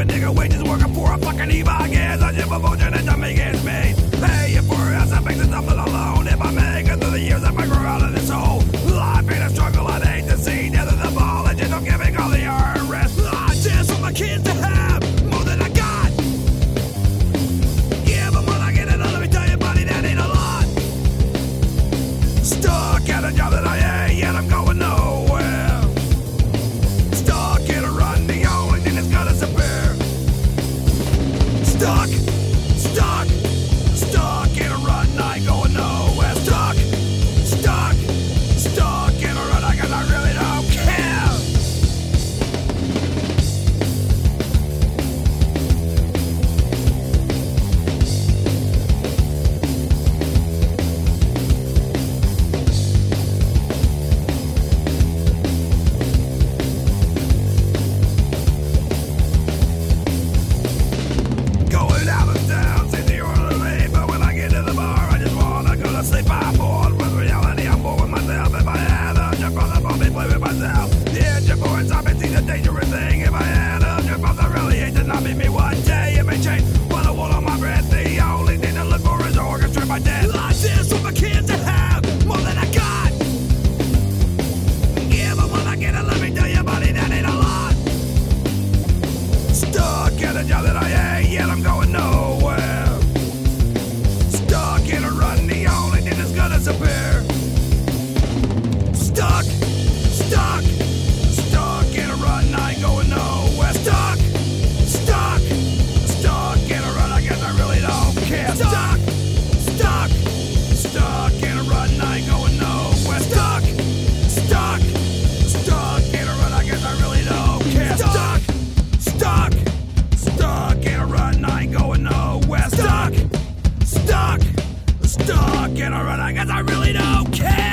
a nigga wages working for a fucking Eva. I guess I just a fortune and to make ends meet. Paying for it as I make this something alone. If I make it through the years, if I grow out of this hole. Life ain't a struggle, I'd hate to see. Death of the ball, and just don't give me all the arrest. I just want my kids to have more than I got. Give them what I get, and let me tell you, buddy, that ain't a lot. Stuck at a job that I hate, yet I'm going nowhere. Phone, cause I really don't care.